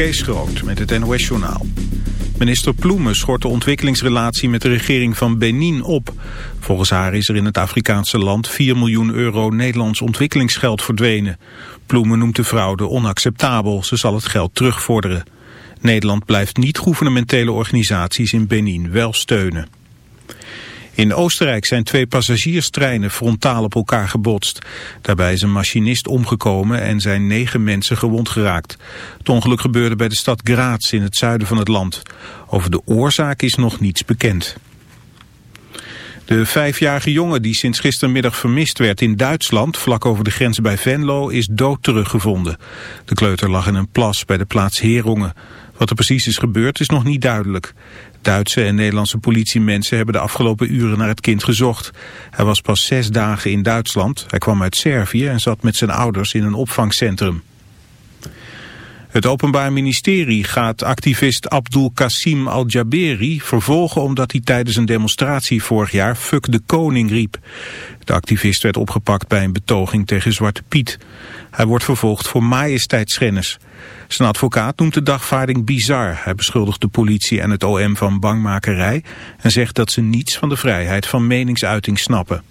Kees met het NOS-journaal. Minister Ploemen schort de ontwikkelingsrelatie met de regering van Benin op. Volgens haar is er in het Afrikaanse land 4 miljoen euro Nederlands ontwikkelingsgeld verdwenen. Ploemen noemt de fraude onacceptabel. Ze zal het geld terugvorderen. Nederland blijft niet gouvernementele organisaties in Benin wel steunen. In Oostenrijk zijn twee passagierstreinen frontaal op elkaar gebotst. Daarbij is een machinist omgekomen en zijn negen mensen gewond geraakt. Het ongeluk gebeurde bij de stad Graz in het zuiden van het land. Over de oorzaak is nog niets bekend. De vijfjarige jongen die sinds gistermiddag vermist werd in Duitsland, vlak over de grens bij Venlo, is dood teruggevonden. De kleuter lag in een plas bij de plaats Herongen. Wat er precies is gebeurd is nog niet duidelijk. Duitse en Nederlandse politiemensen hebben de afgelopen uren naar het kind gezocht. Hij was pas zes dagen in Duitsland. Hij kwam uit Servië en zat met zijn ouders in een opvangcentrum. Het Openbaar Ministerie gaat activist Abdul Qasim al-Jaberi vervolgen omdat hij tijdens een demonstratie vorig jaar Fuck de Koning riep. De activist werd opgepakt bij een betoging tegen Zwarte Piet. Hij wordt vervolgd voor majesteitsschennis. Zijn advocaat noemt de dagvaarding bizar. Hij beschuldigt de politie en het OM van bangmakerij en zegt dat ze niets van de vrijheid van meningsuiting snappen.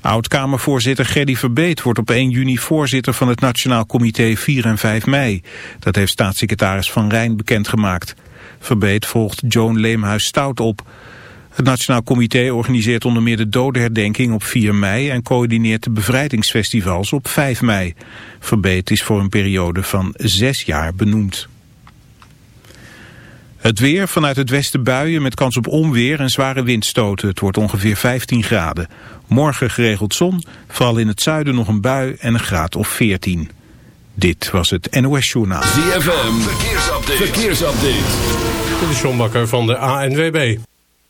Oud-Kamervoorzitter Gerdy Verbeet wordt op 1 juni voorzitter van het Nationaal Comité 4 en 5 mei. Dat heeft staatssecretaris Van Rijn bekendgemaakt. Verbeet volgt Joan Leemhuis Stout op. Het Nationaal Comité organiseert onder meer de dodenherdenking op 4 mei en coördineert de bevrijdingsfestivals op 5 mei. Verbeet is voor een periode van zes jaar benoemd. Het weer vanuit het westen buien met kans op onweer en zware windstoten. Het wordt ongeveer 15 graden. Morgen geregeld zon, vooral in het zuiden nog een bui en een graad of 14. Dit was het NOS Journaal. ZFM, verkeersupdate. verkeersupdate. Dit is John Bakker van de ANWB.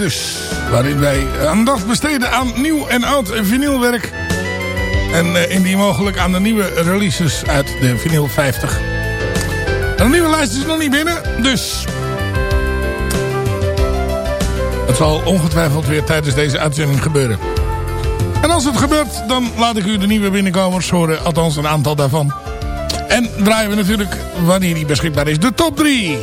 Dus. Waarin wij aandacht besteden aan nieuw en oud vinylwerk. En indien mogelijk aan de nieuwe releases uit de vinyl 50. En de nieuwe lijst is nog niet binnen, dus... Het zal ongetwijfeld weer tijdens deze uitzending gebeuren. En als het gebeurt, dan laat ik u de nieuwe binnenkomers horen. Althans, een aantal daarvan. En draaien we natuurlijk, wanneer die beschikbaar is, de top 3.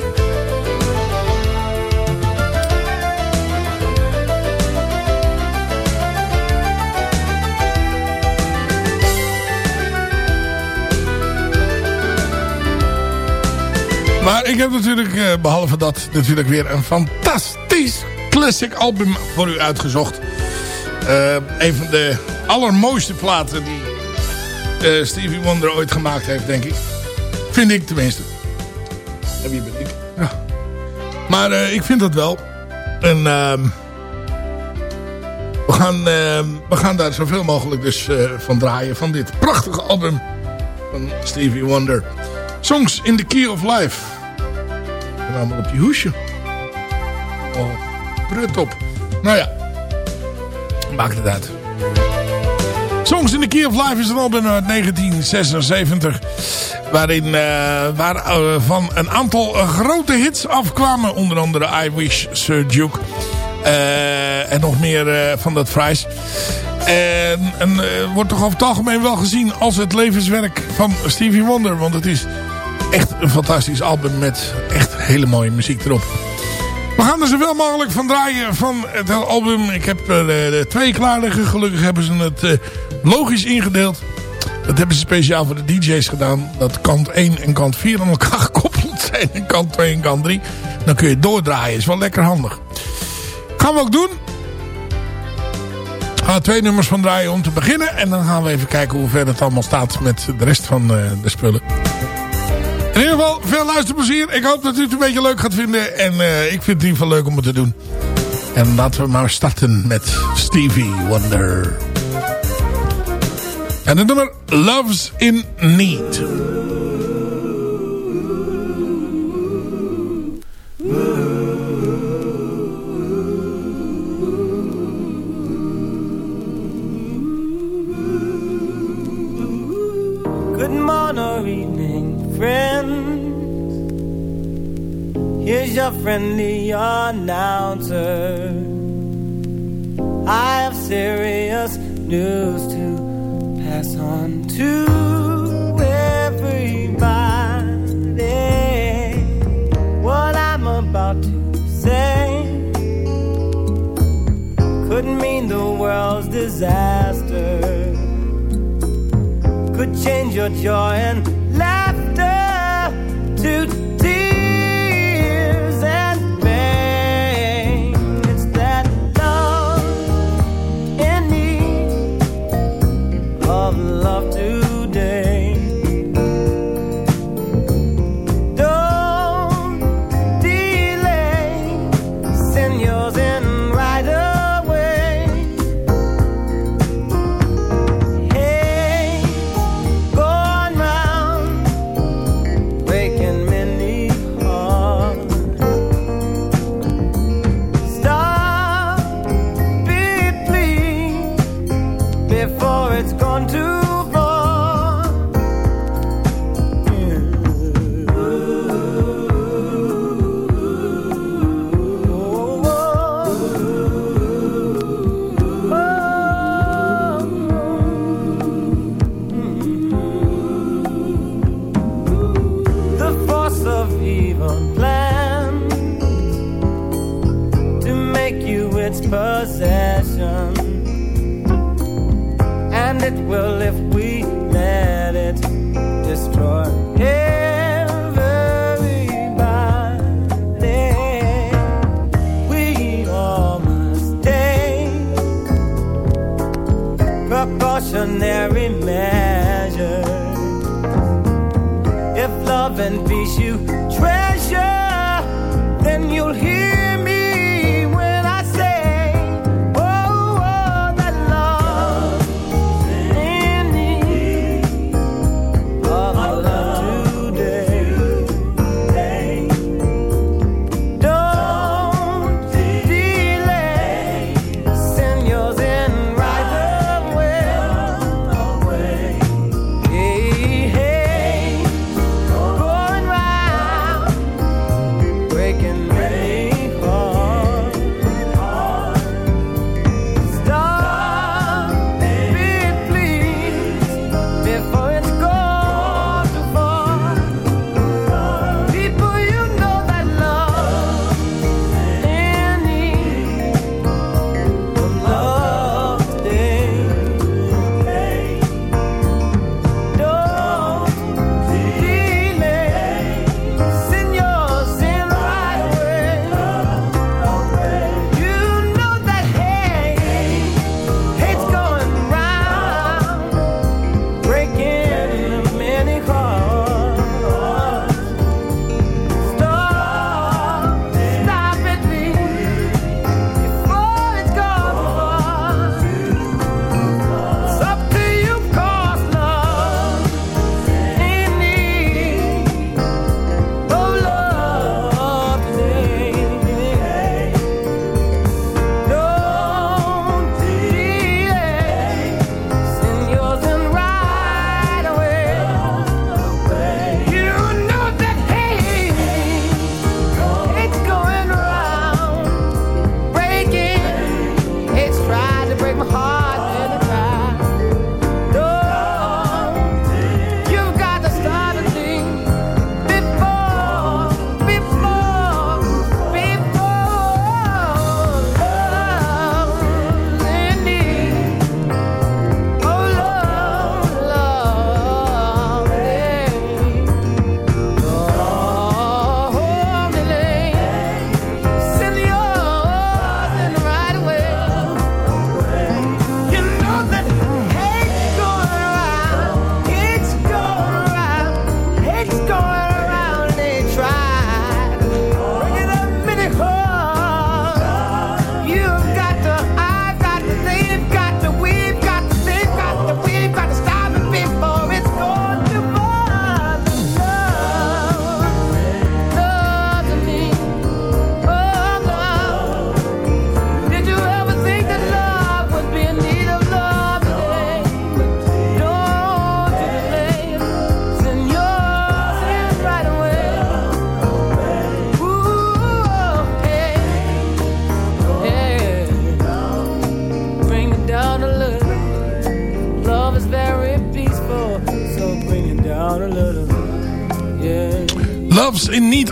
Maar ik heb natuurlijk, eh, behalve dat, natuurlijk weer een fantastisch classic album voor u uitgezocht. Uh, een van de allermooiste platen die uh, Stevie Wonder ooit gemaakt heeft, denk ik. Vind ik tenminste. En wie ben ik? Ja. Maar uh, ik vind dat wel. En uh, we, gaan, uh, we gaan daar zoveel mogelijk dus van draaien. Van dit prachtige album van Stevie Wonder. Songs in the Key of Life. Op je hoesje. Oh, brut op. Nou ja. Maakt het uit. Songs in the Key of Life is een album uit 1976. Waarin uh, waar, uh, van een aantal grote hits afkwamen. Onder andere I Wish Sir Duke. Uh, en nog meer van dat fries. En, en wordt toch over het algemeen wel gezien als het levenswerk van Stevie Wonder. Want het is echt een fantastisch album met echt hele mooie muziek erop. We gaan er zoveel mogelijk van draaien van het album. Ik heb er uh, twee klaar liggen. Gelukkig hebben ze het uh, logisch ingedeeld. Dat hebben ze speciaal voor de DJ's gedaan. Dat kant 1 en kant 4 aan elkaar gekoppeld zijn. En kant 2 en kant 3. Dan kun je doordraaien. Is wel lekker handig. Gaan we ook doen. We gaan twee nummers van draaien om te beginnen. En dan gaan we even kijken hoe ver het allemaal staat met de rest van uh, de spullen. Veel luisterplezier. Ik hoop dat u het een beetje leuk gaat vinden. En uh, ik vind het in ieder leuk om het te doen. En laten we maar starten met Stevie Wonder. En het nummer Love's in Need. Good morning or evening, friends. Here's your friendly announcer. I have serious news to pass on to everybody. What I'm about to say could mean the world's disaster. Could change your joy and laughter to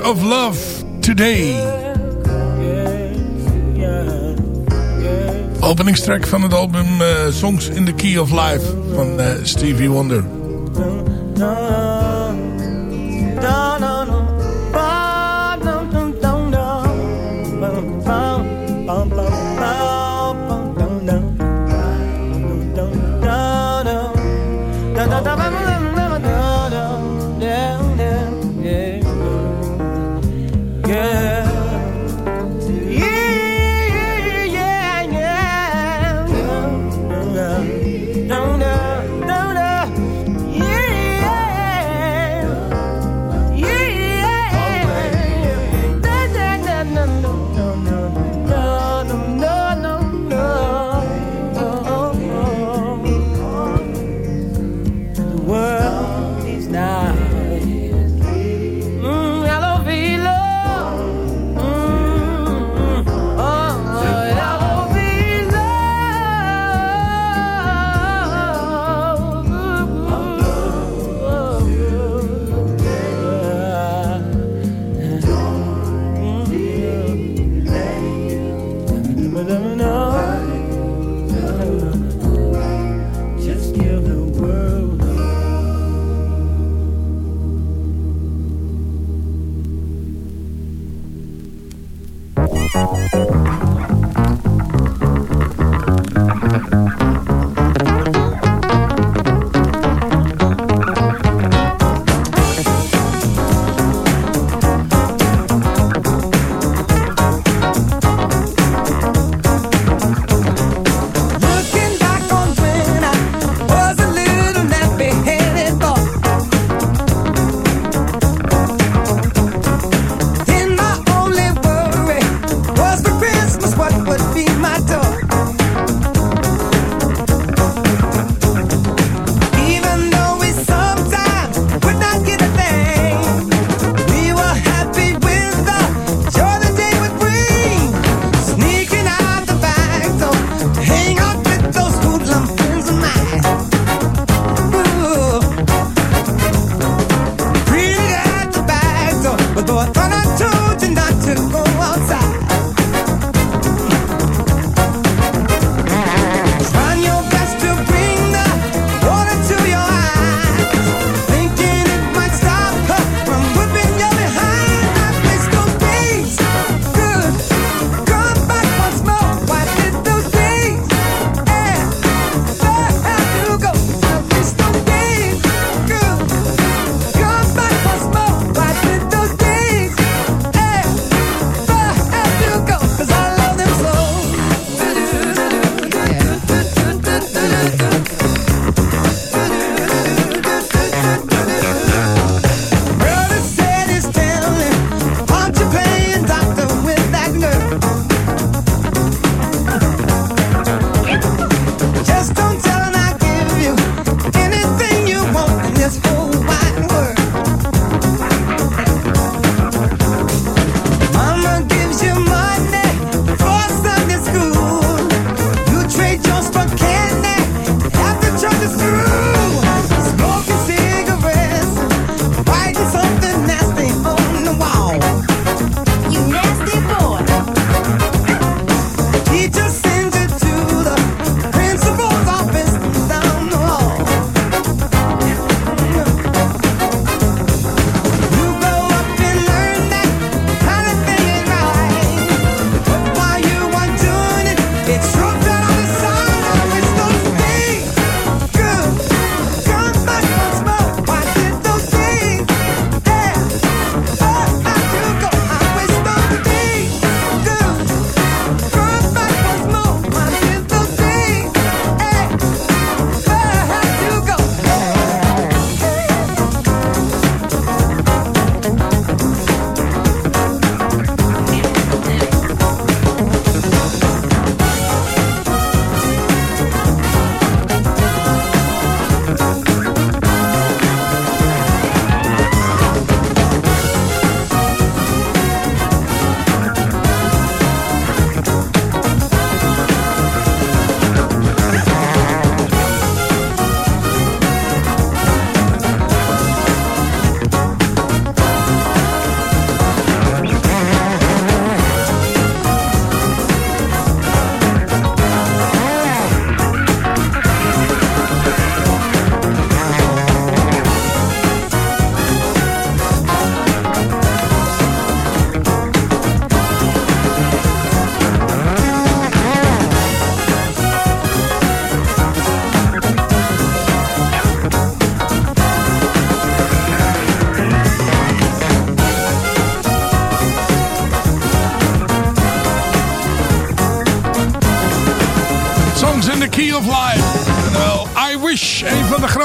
of Love Today. Openingstrack van het album Songs in the Key of Life van Stevie Wonder.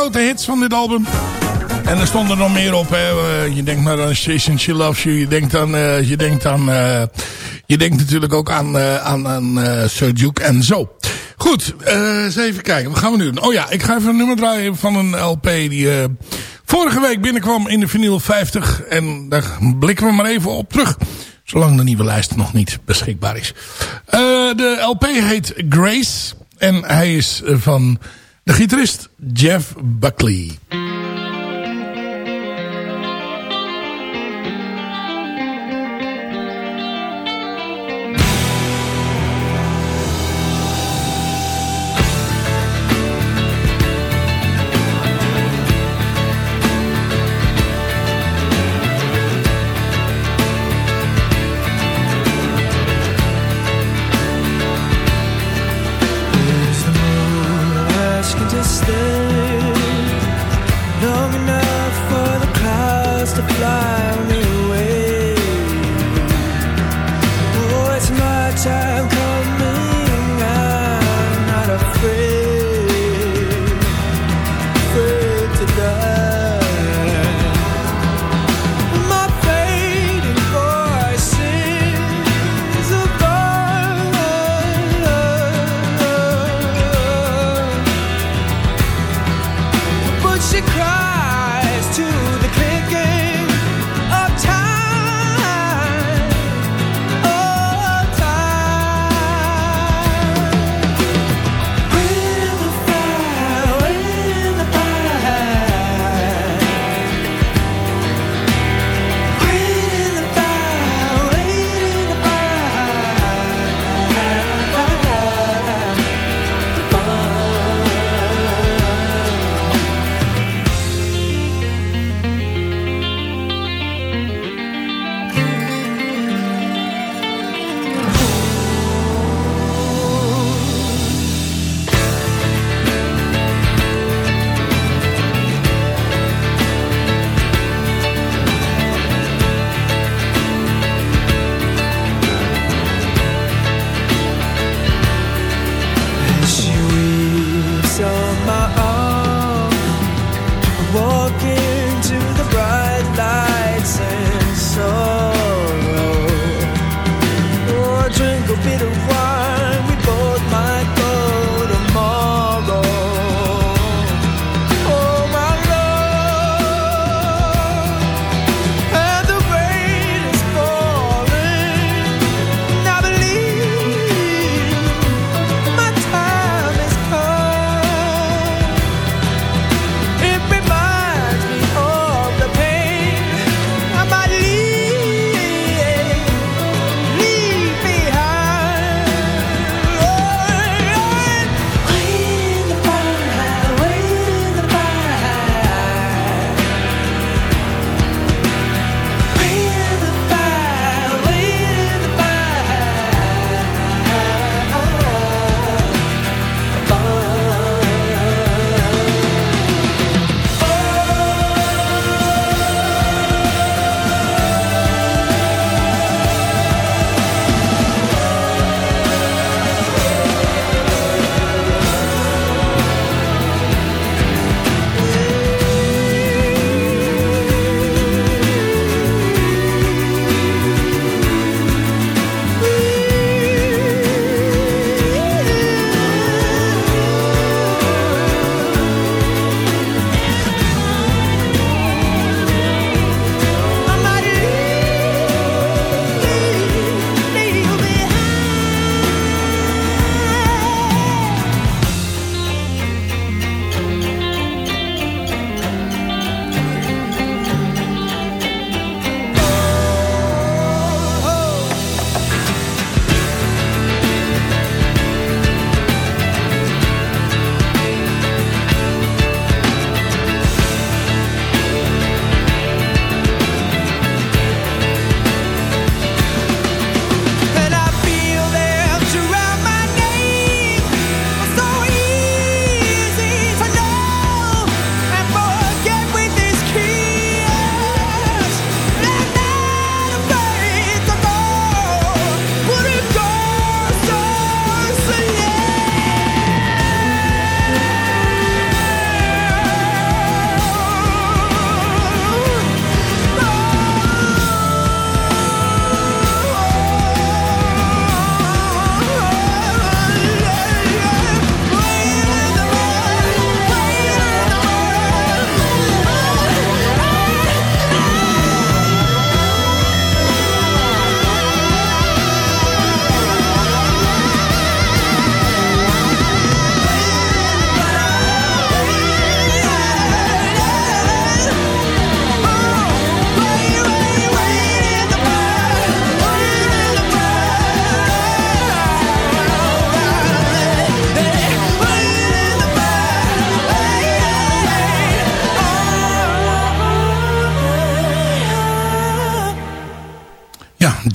Grote hits van dit album. En er stonden nog meer op. Hè. Eh, je denkt maar aan Station She Loves You. Je denkt aan... Uh, je denkt aan uh, je denkt natuurlijk ook aan, aan, aan Sir Duke en zo. Goed, eens even kijken. Wat gaan we nu doen? Oh ja, ik ga even een nummer draaien van een LP die vorige week binnenkwam in de vinyl 50. En daar blikken we maar even op terug. Zolang de nieuwe lijst nog niet beschikbaar is. de LP heet Grace. En hij is van de gitarist Jeff Buckley.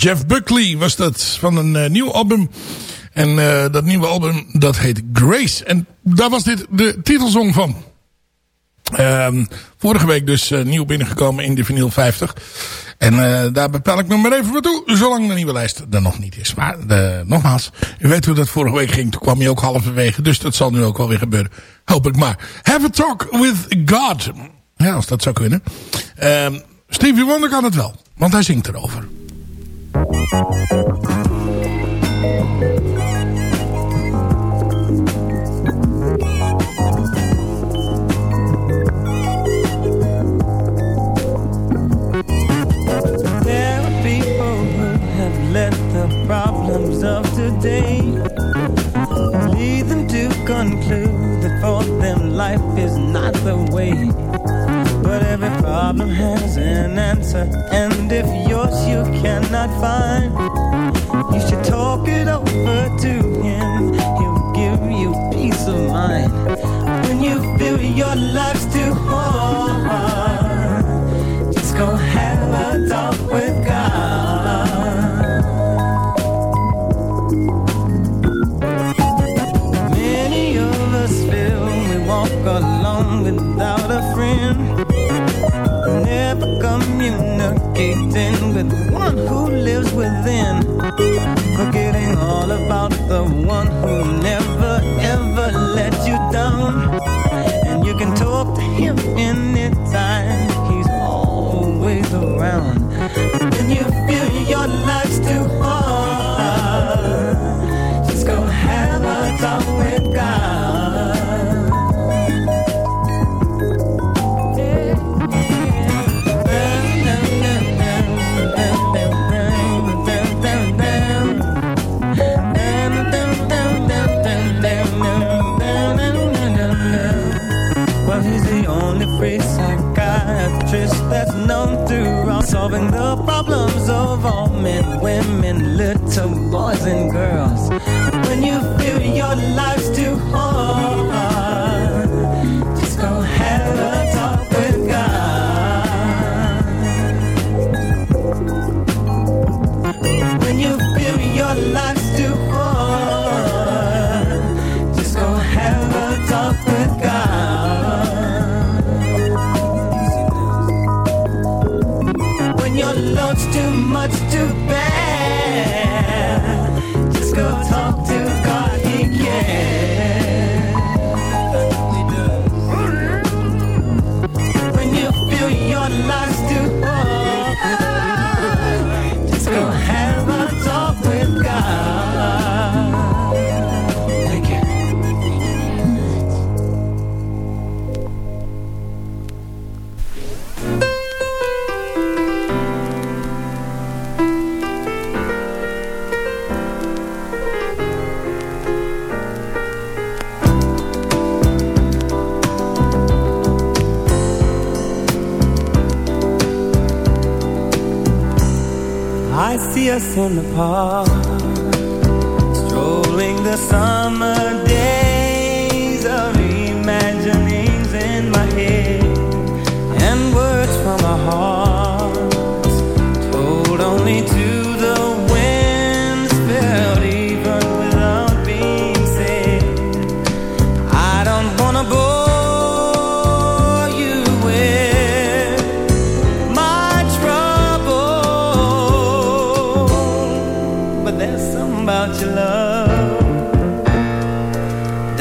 Jeff Buckley was dat van een uh, nieuw album. En uh, dat nieuwe album dat heet Grace. En daar was dit de titelsong van. Um, vorige week dus uh, nieuw binnengekomen in de vinyl 50. En daar bepaal ik me maar even voor toe. Zolang de nieuwe lijst er nog niet is. Maar nogmaals, u weet hoe dat vorige week ging. Toen kwam hij ook halverwege. Dus dat zal nu ook wel weer gebeuren. Hoop ik maar. Have a talk with God. Ja, als dat zou kunnen. Uh, Stevie Wonder kan het wel. Want hij zingt erover. Conclude that for them life is not the way. Problem has an answer, and if yours you cannot find, you should talk it over to him. He'll give you peace of mind when you feel your life's too hard. With one who lives within.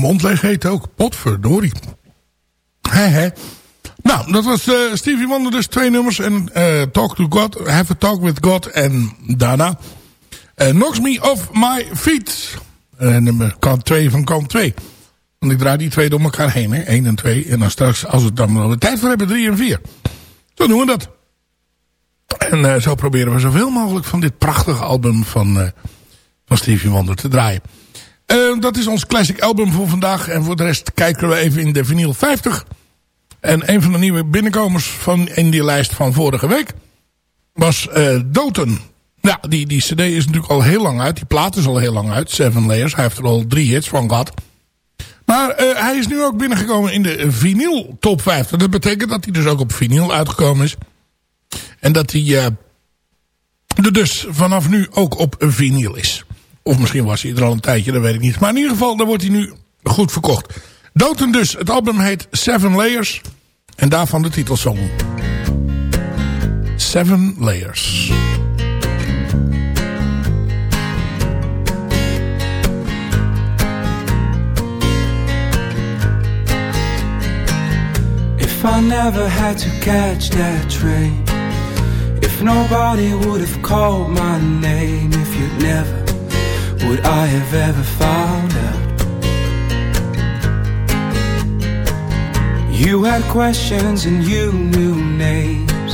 mond leeg ook. Potverdorie. He, he. Nou, dat was uh, Stevie Wonder dus twee nummers. En uh, Talk to God, Have a Talk with God. En daarna uh, Knocks Me Off My Feet. nummer kant 2 van kant 2. Want ik draai die twee door elkaar heen. Hè? 1 en 2. En dan straks, als we dan de tijd voor hebben, 3 en 4. Zo doen we dat. En zo proberen we zoveel mogelijk van dit prachtige album van, van Stevie Wonder te draaien. Dat is ons classic album voor vandaag. En voor de rest kijken we even in de vinyl 50... En een van de nieuwe binnenkomers van, in die lijst van vorige week was uh, Doten. Ja, die, die cd is natuurlijk al heel lang uit. Die plaat is al heel lang uit. Seven Layers. Hij heeft er al drie hits van gehad. Maar uh, hij is nu ook binnengekomen in de vinyl top 50. Dat betekent dat hij dus ook op vinyl uitgekomen is. En dat hij uh, er dus vanaf nu ook op vinyl is. Of misschien was hij er al een tijdje, dat weet ik niet. Maar in ieder geval, daar wordt hij nu goed verkocht. Doten dus. Het album heet Seven Layers. En daarvan de titelsong. Seven Layers. If I never had to catch that train If nobody would have called my name If you'd never, would I have ever found out You had questions and you knew names.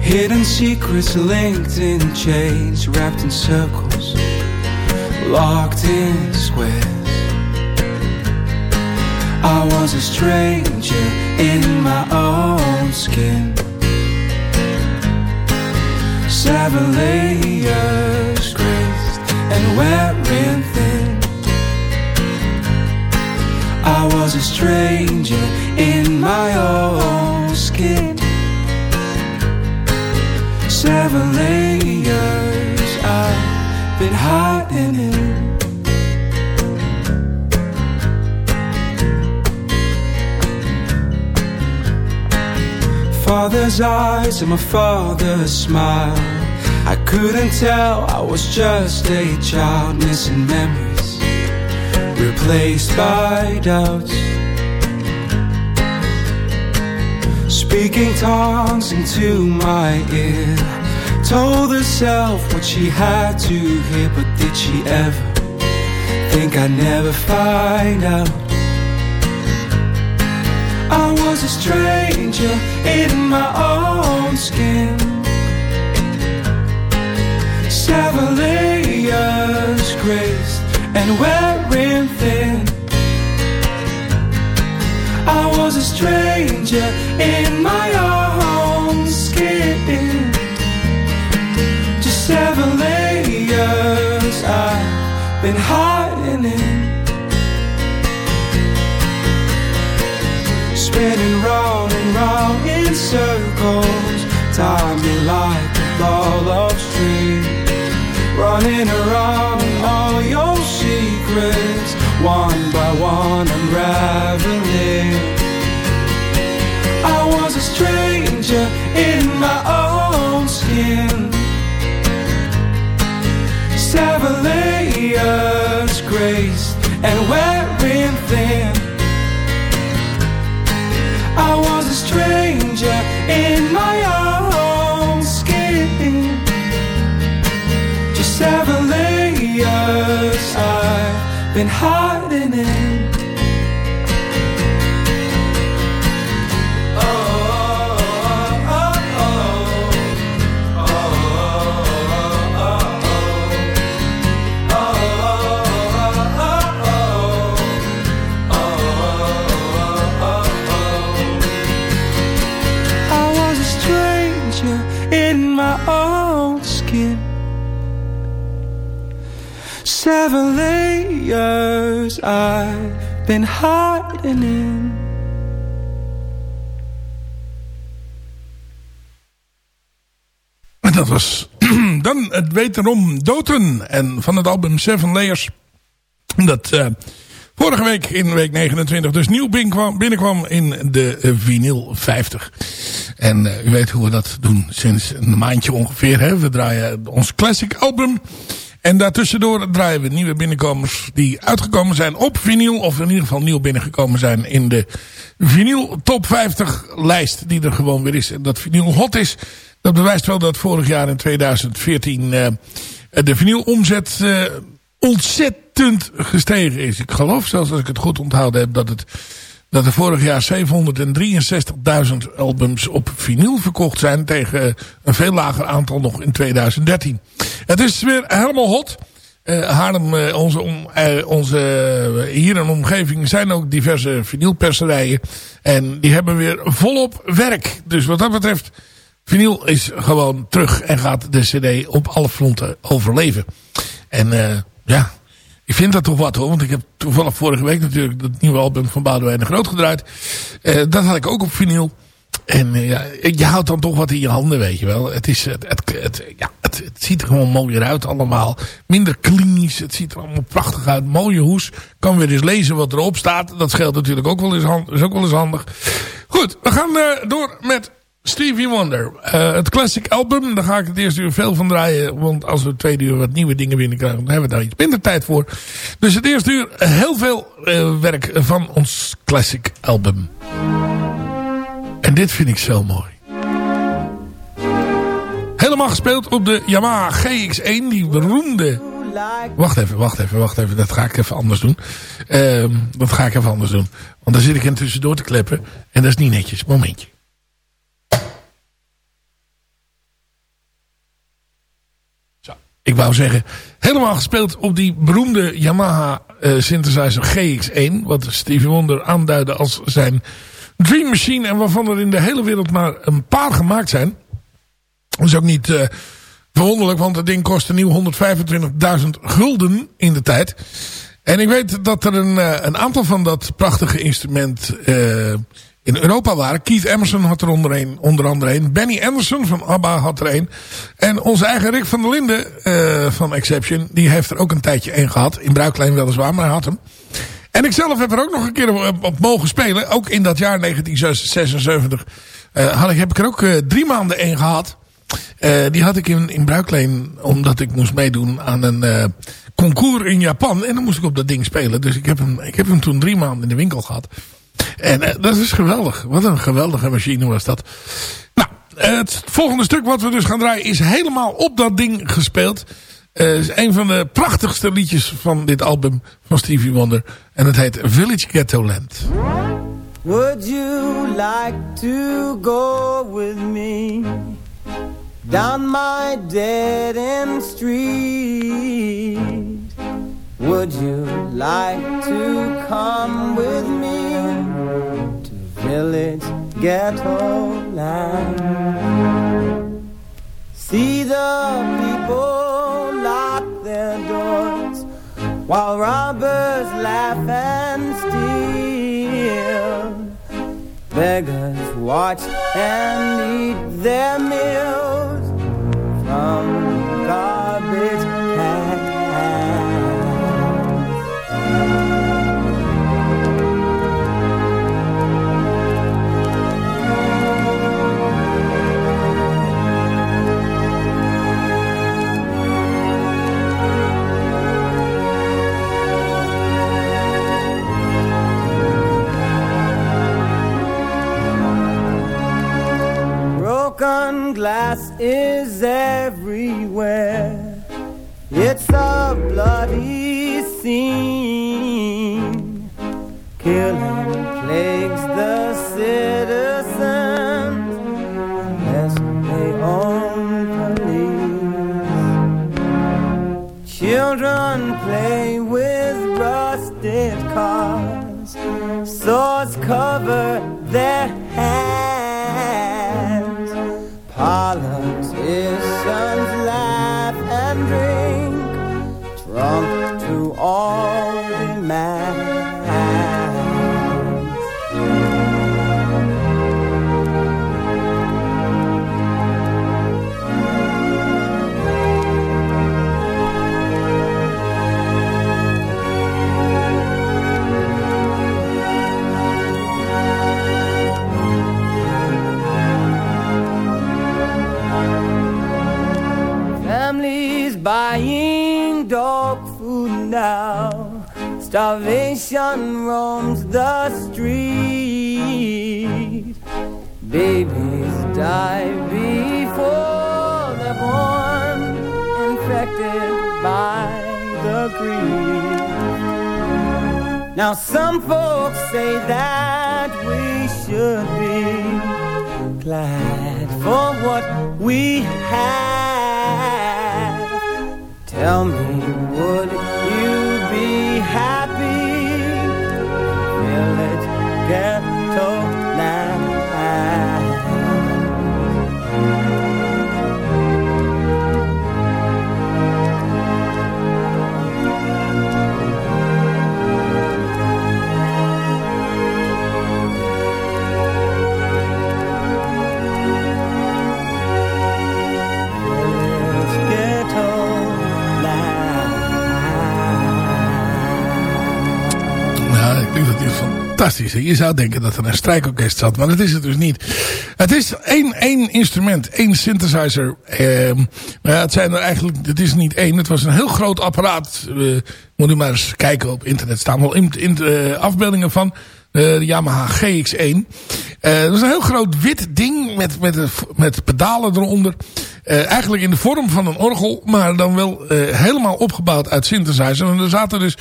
Hidden secrets linked in chains, wrapped in circles, locked in squares. I was a stranger in my own skin. Seven layers graced and wearing thin. I was a stranger in my own skin. Seven layers I've been hiding in. Father's eyes and my father's smile. I couldn't tell I was just a child missing memories replaced by doubts. Speaking tongues into my ear, told herself what she had to hear, but did she ever think I'd never find out? I was a stranger in my own skin. Seven layers graced and wearing thin. I was a stranger in my own skin. Just layers I've been hiding in. Spinning round and round in circles, time me like a ball of string, running around all your secrets, one by one unraveling. I was a stranger in my own skin. Seven layers graced and wearing thin. I was a stranger in my own been hiding in. Seven layers I've been hiding in. En dat was dan het wederom Doten. En van het album Seven Layers. Dat uh, vorige week in week 29 dus nieuw binnenkwam, binnenkwam in de uh, vinyl 50. En uh, u weet hoe we dat doen sinds een maandje ongeveer. Hè? We draaien ons classic album. En daartussendoor draaien we nieuwe binnenkomers die uitgekomen zijn op vinyl. Of in ieder geval nieuw binnengekomen zijn in de vinyl top 50 lijst die er gewoon weer is. En dat vinyl hot is, dat bewijst wel dat vorig jaar in 2014 uh, de vinyl omzet uh, ontzettend gestegen is. Ik geloof zelfs als ik het goed onthouden heb dat het dat er vorig jaar 763.000 albums op vinyl verkocht zijn tegen een veel lager aantal nog in 2013. Het is weer helemaal hot. Uh, Haarlem, uh, onze, om, uh, onze, hier in de omgeving zijn ook diverse vinylperserijen. En die hebben weer volop werk. Dus wat dat betreft, vinyl is gewoon terug en gaat de cd op alle fronten overleven. En ja, ik vind dat toch wat hoor. Want ik heb toevallig vorige week natuurlijk dat nieuwe album van Boudewijn de Groot gedraaid. Uh, dat had ik ook op vinyl. En uh, ja, je houdt dan toch wat in je handen, weet je wel. Het, is, het, ja, het, ziet er gewoon mooier uit allemaal. Minder klinisch. Het ziet er allemaal prachtig uit. Mooie hoes. Kan weer eens lezen wat erop staat. Dat scheelt natuurlijk ook wel eens, hand, is ook wel eens handig. Goed, we gaan uh, door met Stevie Wonder. Uh, het classic album, daar ga ik het eerste uur veel van draaien. Want als we het tweede uur wat nieuwe dingen binnenkrijgen, dan hebben we daar iets minder tijd voor. Dus het eerste uur heel veel uh, werk van ons classic album. En dit vind ik zo mooi. Helemaal gespeeld op de Yamaha GX1, die beroemde... Wacht even, wacht even, wacht even. Dat ga ik even anders doen. Uh, dat ga ik even anders doen. Want dan zit ik intussen door te kleppen. En dat is niet netjes. Momentje. Ik wou zeggen, helemaal gespeeld op die beroemde Yamaha uh, synthesizer GX1. Wat Stevie Wonder aanduidde als zijn Dream Machine. En waarvan er in de hele wereld maar een paar gemaakt zijn. Dat is ook niet uh, verwonderlijk, want het ding kostte nieuw 125.000 gulden in de tijd. En ik weet dat er een, uh, een aantal van dat prachtige instrument in Europa waren. Keith Emerson had er onder, een, onder andere een. Benny Anderson van ABBA had er een. En onze eigen Rick van der Linden uh, van Exception. Die heeft er ook een tijdje een gehad. In Bruiklijn weliswaar, maar hij had hem. En ik zelf heb er ook nog een keer op, mogen spelen. Ook in dat jaar 1976 uh, had ik, heb ik er ook uh, drie maanden een gehad. die had ik in, in Bruikleen omdat ik moest meedoen aan een concours in Japan. En dan moest ik op dat ding spelen. Dus ik heb hem, ik heb hem toen drie maanden in de winkel gehad. En uh, dat is geweldig. Wat een geweldige machine was dat. Nou, het volgende stuk wat we dus gaan draaien is helemaal op dat ding gespeeld. Uh, is een van de prachtigste liedjes van dit album van Stevie Wonder. En het heet Village Ghetto Land. Would you like to go with me Down my dead end street Would you like to come with me to village ghetto land? See the people lock their doors while robbers laugh and steal. Beggars watch and eat their meals from glass is everywhere. It's a bloody scene. Killing plagues the citizens. Yes, they own police. Children play with rusted cars. Swords cover their Starvation roams the street. Babies die before they're born, infected by the greed. Now some folks say that we should be glad for what we have. Tell me, would you be happy? Village fantastisch is. Je zou denken dat er een strijkorkest zat, maar dat is het dus niet. Het is één, één instrument, één synthesizer. Ja, het zijn er eigenlijk, het is niet één. Het was een heel groot apparaat. Eh, moet u maar eens kijken op internet. staan wel in, in, eh, afbeeldingen van. eh, de Yamaha GX1. Eh, dat is een heel groot wit ding met, met, met pedalen eronder. Eh, eigenlijk in de vorm van een orgel, maar dan wel eh, helemaal opgebouwd uit synthesizer. En er zaten dus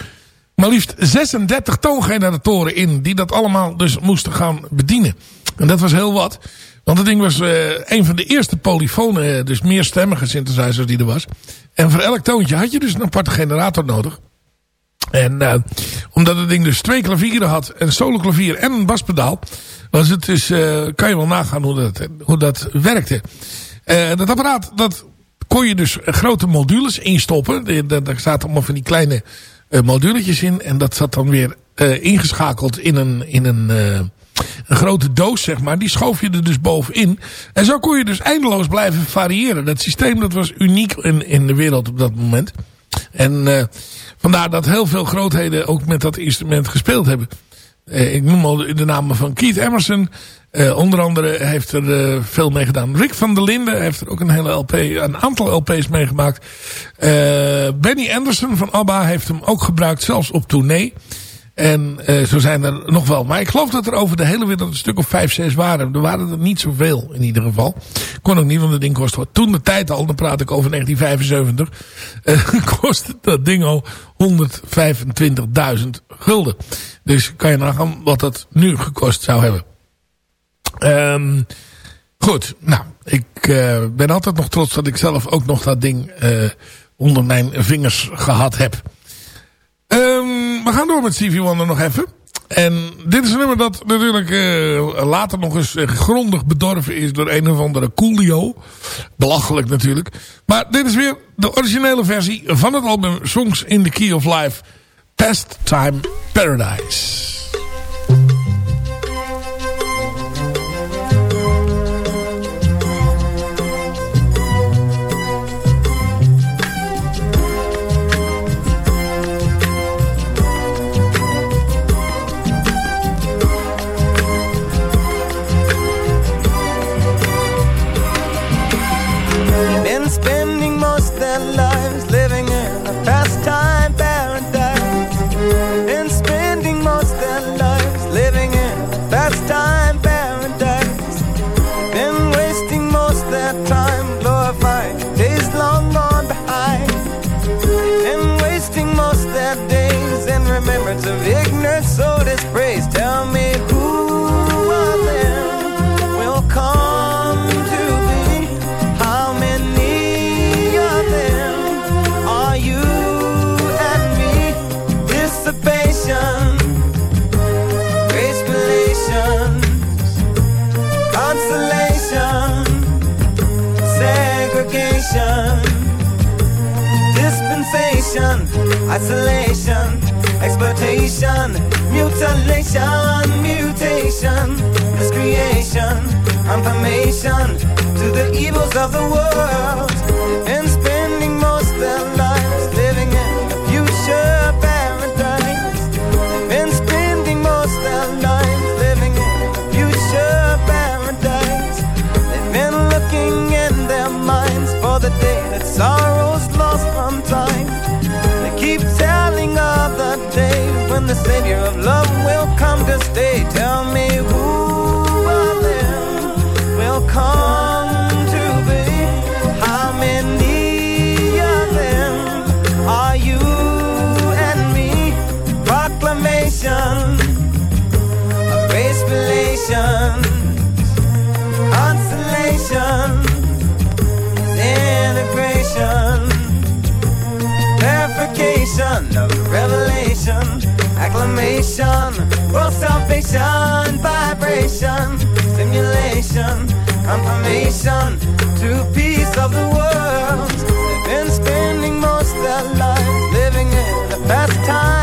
maar liefst 36 toongeneratoren in. Die dat allemaal dus moesten gaan bedienen. En dat was heel wat. Want het ding was eh, een van de eerste polyfone, dus meerstemmige synthesizers die er was. En voor elk toontje had je dus een aparte generator nodig. En uh, omdat het ding dus twee klavieren had, een solo klavier en een baspedaal, was het dus, kan je wel nagaan hoe dat, hoe dat werkte. Dat apparaat, dat kon je dus grote modules instoppen. Daar zaten allemaal van die kleine moduletjes in. En dat zat dan weer uh, ingeschakeld in een, in een, uh, een grote doos, zeg maar. Die schoof je er dus bovenin. En zo kon je dus eindeloos blijven variëren. Dat systeem dat was uniek in, in de wereld op dat moment. En vandaar dat heel veel grootheden ook met dat instrument gespeeld hebben. Ik noem al de namen van Keith Emerson. Uh, onder andere heeft er uh, veel mee gedaan. Rick van der Linden heeft er ook een hele LP, een aantal LP's meegemaakt. Uh, Benny Anderson van ABBA heeft hem ook gebruikt, zelfs op tournee. En zo zijn er nog wel. Maar ik geloof dat er over de hele wereld een stuk of vijf, zes waren. Er waren er niet zoveel in ieder geval. Kon ook niet, want het ding kostte wat. Toen de tijd al, dan praat ik over 1975. kostte dat ding al 125.000 gulden. Dus kan je nagaan wat dat nu gekost zou hebben. Um, goed, nou, ik uh, ben altijd nog trots dat ik zelf ook nog dat ding uh, onder mijn vingers gehad heb. Um, we gaan door met Stevie Wonder nog even. En dit is een nummer dat natuurlijk uh, later nog eens grondig bedorven is door een of andere Coolio. Belachelijk natuurlijk. Maar dit is weer de originele versie van het album Songs in the Key of Life. Past Time Paradise. Isolation exploitation, mutilation, mutation, miscreation, confirmation to the evils of the world, the savior of love will come to stay. Tell me who of them will come to be? How many of them are you and me? Proclamation of grace consolation, integration verification of revelation, acclamation, world salvation, vibration, stimulation, confirmation to peace of the world. They've been spending most their lives living in a pastime paradise.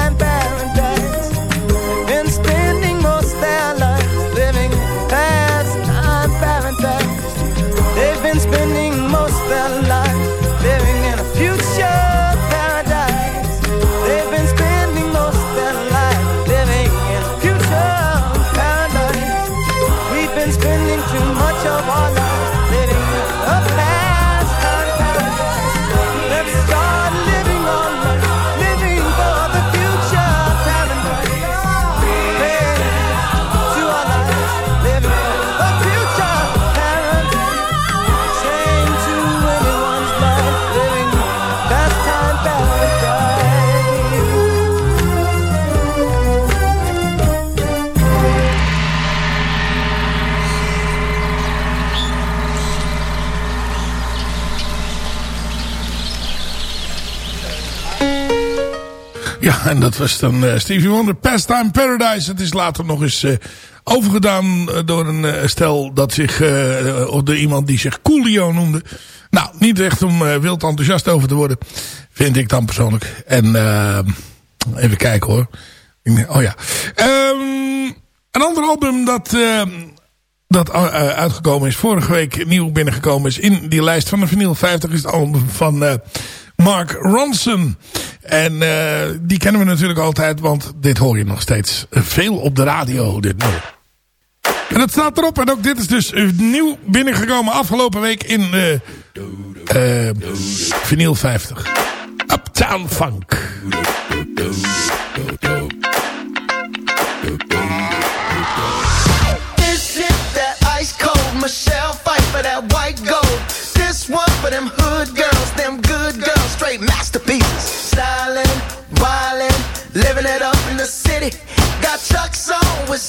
En dat was dan eh, Stevie Wonder, Pastime Paradise. Het is later nog eens eh, overgedaan eh, door een stel dat zich, of door iemand die zich Coolio noemde. Nou, niet echt om wild enthousiast over te worden, vind ik dan persoonlijk. En even kijken hoor. Oh ja. Ehm, een ander album dat... dat uitgekomen is, vorige week nieuw binnengekomen is in die lijst van de vinyl 50 is het album van Mark Ronson. En eh, die kennen we natuurlijk altijd, want dit hoor je nog steeds veel op de radio, dit nummer. En dat staat erop en ook dit is dus nieuw binnengekomen afgelopen week in eh eh vinyl 50. Uptown Funk. Shit that ice cold Michelle fight for that white gold. This one for them hood girls, them straight masterpieces. Styling, wildin', living it up in the city. Got Chuck's on with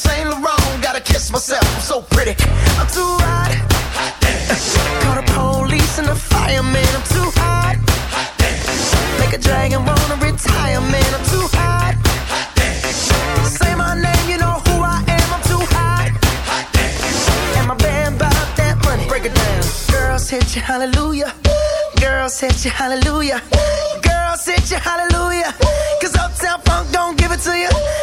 hit you, hallelujah. Girl, hit you, hallelujah. Cause Uptown Funk don't give it to you.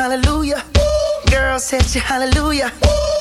Girls hit you, hallelujah. Girls hit you, hallelujah. Girls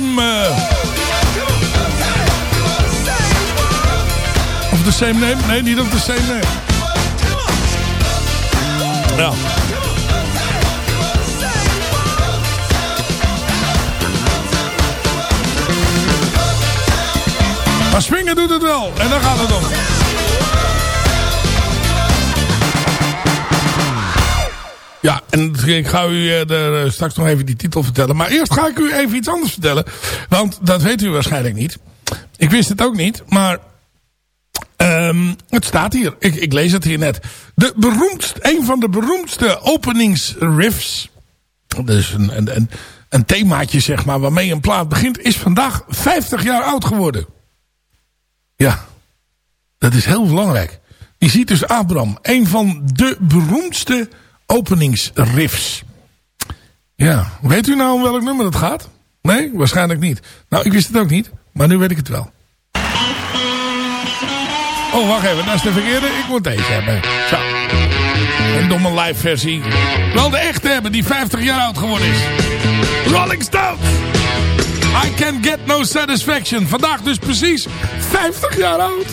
album... eh, of The Same Name? Nee, niet op The Same Name. Ja. Maar swingen doet het wel. En daar gaat het om. Ja, en ik ga u eh, de, eh, straks nog even die titel vertellen. Maar eerst ga ik u even iets anders vertellen. Want dat weet u waarschijnlijk niet. Ik wist het ook niet, maar ehm, het staat hier. Ik, ik lees het hier net. De beroemdst, een van de beroemdste openingsriffs. Dus een, een, een, een themaatje zeg maar waarmee een plaat begint. Is vandaag 50 jaar oud geworden. Ja, dat is heel belangrijk. Je ziet dus Abraham, een van de beroemdste openingsriffs. Ja, weet u nou om welk nummer het gaat? Nee, waarschijnlijk niet. Nou, ik wist het ook niet, maar nu weet ik het wel. Oh, wacht even, dat is de verkeerde. Ik moet deze hebben. Zo. Een domme live versie. Wel de echte hebben, die 50 jaar oud geworden is. Rolling Stones. I can get no satisfaction. Vandaag dus precies 50 jaar oud.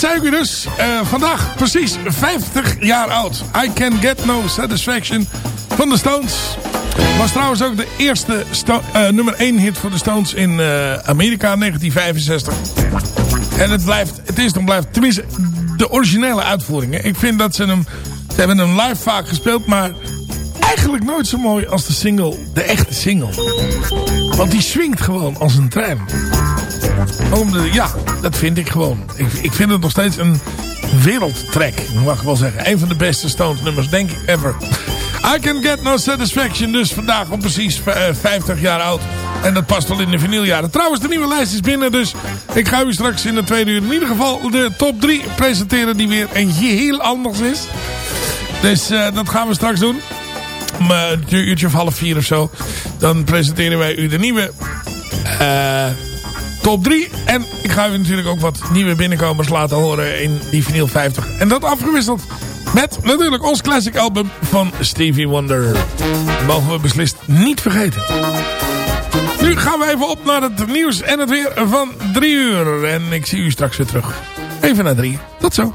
Wat zei u dus? Eh, vandaag precies 50 jaar oud. I Can Get No Satisfaction van de Stones. Was trouwens ook de eerste uh, nummer 1 hit voor de Stones in uh, Amerika 1965. En het blijft, het is dan blijft, tenminste de originele uitvoeringen. Ik vind dat ze hem, ze hebben hem live vaak gespeeld, maar eigenlijk nooit zo mooi als de single, de echte single. Want die swingt gewoon als een trein. De, ja, dat vind ik gewoon. Ik, ik vind het nog steeds een wereldtrek, mag ik wel zeggen. Een van de beste Stones nummers, denk ik, ever. I Can Get No Satisfaction, dus vandaag al precies 50 jaar oud. En dat past al in de vinyljaren. Trouwens, de nieuwe lijst is binnen, dus ik ga u straks in de tweede uur in ieder geval de top 3 presenteren die weer een heel anders is. Dus uh, dat gaan we straks doen. Om een uurtje of half vier of zo. Dan presenteren wij u de nieuwe uh, top 3. En ik ga u natuurlijk ook wat nieuwe binnenkomers laten horen in die vinyl 50. En dat afgewisseld met natuurlijk ons classic album van Stevie Wonder. Dat mogen we beslist niet vergeten. Nu gaan we even op naar het nieuws en het weer van 3 uur. En ik zie u straks weer terug. Even naar 3. Tot zo.